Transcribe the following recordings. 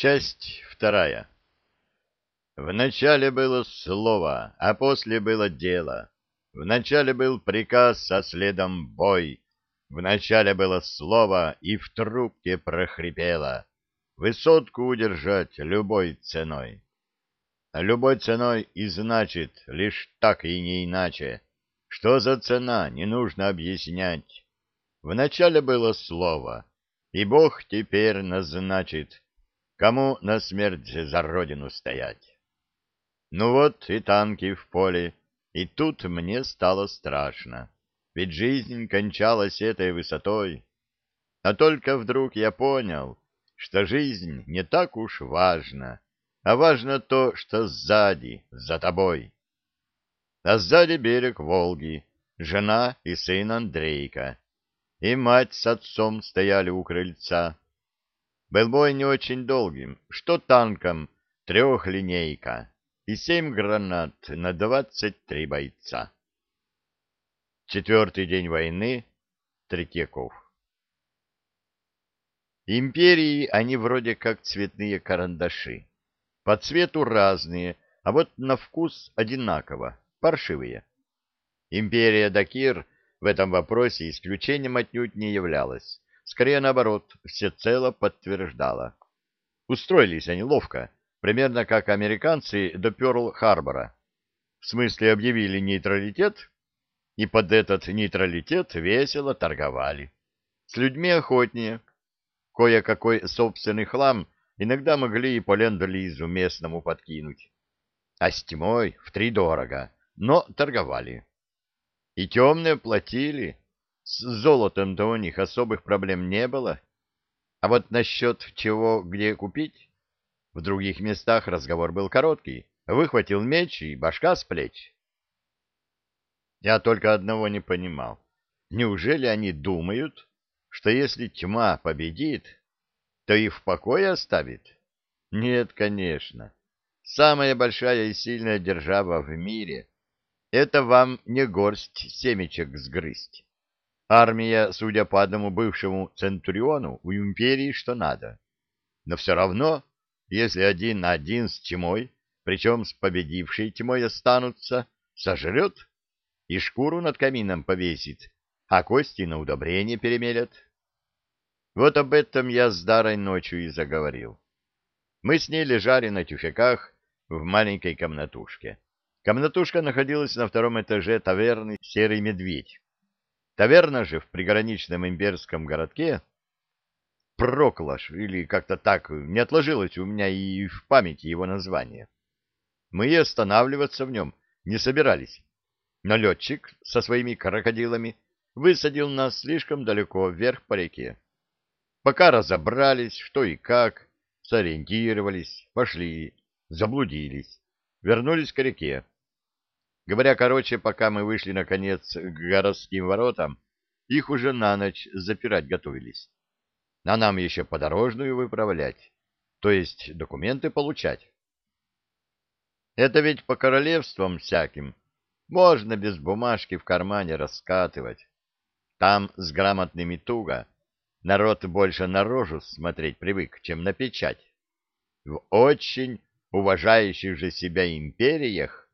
Часть вторая. Вначале было слово, а после было дело. Вначале был приказ, а следом бой. Вначале было слово, и в трубке прохрипело. Высотку удержать любой ценой. А любой ценой и значит лишь так и не иначе. Что за цена, не нужно объяснять. Вначале было слово, и Бог теперь назначит, кому на смерть за родину стоять. Ну вот и танки в поле, и тут мне стало страшно, ведь жизнь кончалась этой высотой. А только вдруг я понял, что жизнь не так уж важна, а важно то, что сзади, за тобой. А сзади берег Волги, жена и сын Андрейка, и мать с отцом стояли у крыльца. Был бой не очень долгим, что танком трехлинейка и семь гранат на двадцать три бойца. Четвертый день войны. Третьяков. Империи они вроде как цветные карандаши. По цвету разные, а вот на вкус одинаково, паршивые. Империя Дакир в этом вопросе исключением отнюдь не являлась. Скорее наоборот, всецело подтверждала. Устроились они ловко, примерно как американцы до Пёрл-Харбора. В смысле объявили нейтралитет, и под этот нейтралитет весело торговали. С людьми охотнее. Кое-какой собственный хлам иногда могли и по местному подкинуть. А с тьмой втридорого, но торговали. И темные платили. С золотом-то у них особых проблем не было. А вот насчет чего где купить в других местах разговор был короткий. Выхватил меч и башка с плеч. Я только одного не понимал. Неужели они думают, что если тьма победит, то и в покое оставит? Нет, конечно. Самая большая и сильная держава в мире — это вам не горсть семечек сгрызть. Армия, судя по одному бывшему центуриону, у империи что надо. Но все равно если один на один с тьмой, причем с победившей тьмой останутся, сожрет и шкуру над камином повесит, а кости на удобрение перемелет. Вот об этом я с Дарой ночью и заговорил. Мы с ней лежали на тюфяках в маленькой комнатушке. Комнатушка находилась на втором этаже таверны «Серый медведь». Таверна же в приграничном имперском городке Проклаш, или как-то так, не отложилось у меня и в памяти его название. Мы и останавливаться в нем не собирались. Но летчик со своими крокодилами высадил нас слишком далеко вверх по реке. Пока разобрались, что и как, сориентировались, пошли, заблудились, вернулись к реке. Говоря короче, пока мы вышли, наконец, к городским воротам, их уже на ночь запирать готовились а нам еще подорожную выправлять, то есть документы получать. Это ведь по королевствам всяким можно без бумажки в кармане раскатывать. Там с грамотными туго. Народ больше на рожу смотреть привык, чем на печать. В очень уважающих же себя империях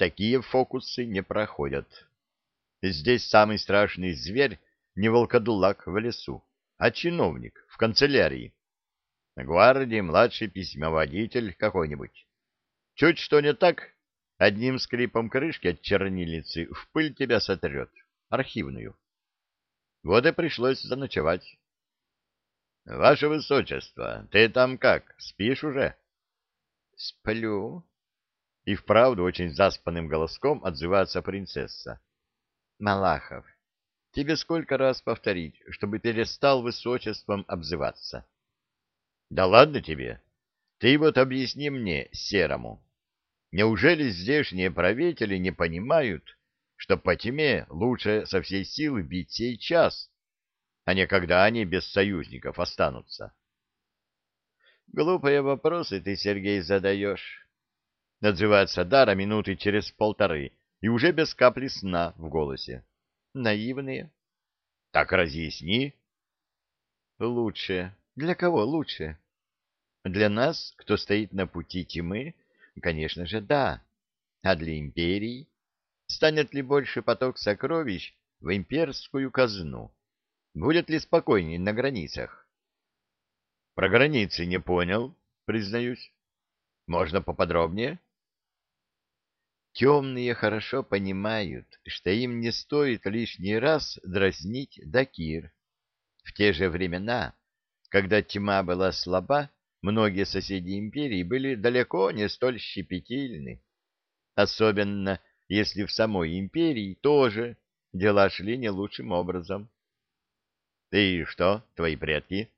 такие фокусы не проходят. Здесь самый страшный зверь не волкодулак в лесу, а чиновник в канцелярии. На гвардии младший письмоводитель какой-нибудь. Чуть что не так, одним скрипом крышки от чернильницы в пыль тебя сотрет, архивную. Вот и пришлось заночевать. — Ваше Высочество, ты там как, спишь уже? — Сплю. И вправду очень заспанным голоском отзывается принцесса. — Малахов, Тебе сколько раз повторить, чтобы перестал высочеством обзываться? Да ладно тебе. Ты вот объясни мне, серому. Неужели здешние правители не понимают, что по тьме лучше со всей силы бить сейчас, а не когда они без союзников останутся? Глупые вопросы ты, Сергей, задаешь. Отзывается Дара минуты через полторы и уже без капли сна в голосе наивные. Так разъясни. Лучше. Для кого лучше? Для нас, кто стоит на пути тьмы, конечно же, да. А для империи? Станет ли больше поток сокровищ в имперскую казну? Будет ли спокойней на границах? Про границы не понял, признаюсь. Можно поподробнее? Темные хорошо понимают, что им не стоит лишний раз дразнить Дакир. В те же времена, когда тьма была слаба, многие соседи империи были далеко не столь щепетильны. Особенно, если в самой империи тоже дела шли не лучшим образом. И что, твои предки?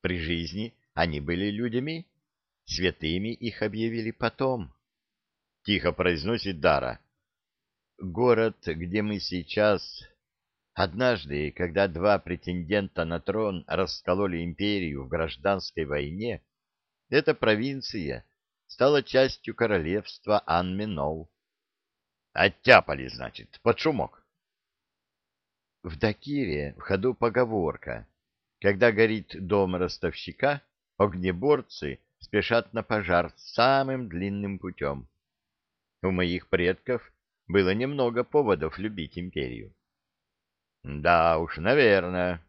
При жизни они были людьми, святыми их объявили потом тихо произносит Дара. Город, где мы сейчас... Однажды, когда два претендента на трон раскололи империю в гражданской войне, эта провинция стала частью королевства Анминол. Оттяпали, значит, под шумок. В Дакире в ходу поговорка. Когда горит дом ростовщика, огнеборцы спешат на пожар самым длинным путем. У моих предков было немного поводов любить империю. Да уж, наверное.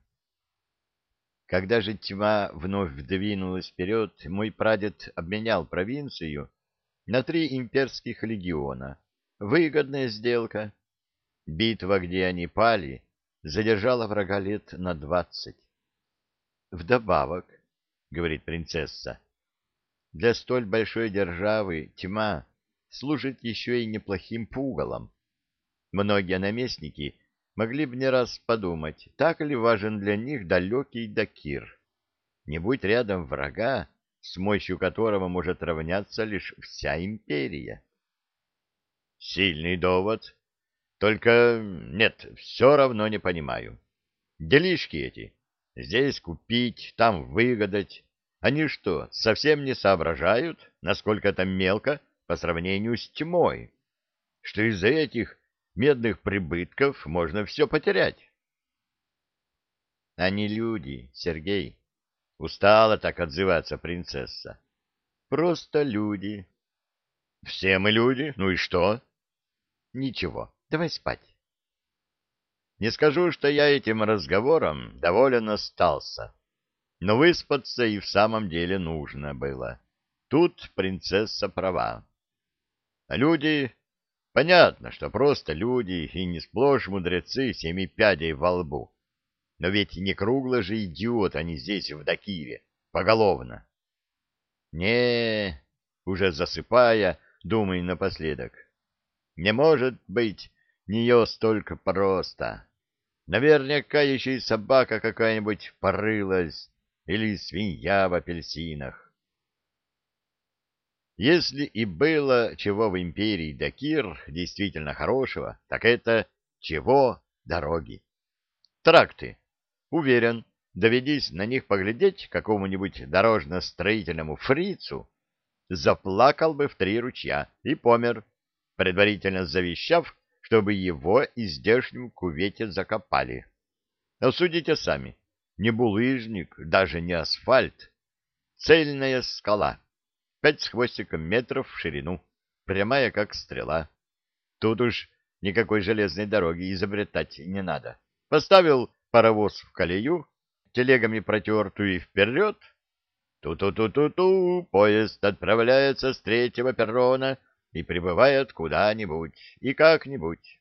Когда же тьма вновь вдвинулась вперед, мой прадед обменял провинцию на три имперских легиона. Выгодная сделка. Битва, где они пали, задержала врага лет на двадцать. Вдобавок, — говорит принцесса, — для столь большой державы тьма служит еще и неплохим пугалом. Многие наместники могли бы не раз подумать, так ли важен для них далекий Дакир. Не будь рядом врага, с мощью которого может равняться лишь вся империя. Сильный довод. Только нет, все равно не понимаю. Делишки эти. Здесь купить, там выгадать. Они что, совсем не соображают, насколько это мелко по сравнению с тьмой, что из-за этих медных прибытков можно все потерять. Они люди, Сергей. Устала так отзываться принцесса. Просто люди. Все мы люди, ну и что? Ничего, давай спать. Не скажу, что я этим разговором доволен остался, но выспаться и в самом деле нужно было. Тут принцесса права. Люди... Понятно, что просто люди и не сплошь мудрецы семи пядей во лбу. Но ведь не кругло же идиот они здесь, в Дакире, поголовно. не уже засыпая, думай напоследок. Не может быть нее столько просто. Наверняка еще и собака какая-нибудь порылась, или свинья в апельсинах. Если и было чего в империи Дакир действительно хорошего, так это чего дороги. Тракты. Уверен, доведись на них поглядеть какому-нибудь дорожно-строительному фрицу, заплакал бы в три ручья и помер, предварительно завещав, чтобы его из здешнем кувете закопали. Но судите сами, не булыжник, даже не асфальт, цельная скала пять с хвостиком метров в ширину, прямая как стрела. Тут уж никакой железной дороги изобретать не надо. Поставил паровоз в колею, телегами протертую и вперед. Ту-ту-ту-ту-ту, поезд отправляется с третьего перрона и прибывает куда-нибудь и как-нибудь.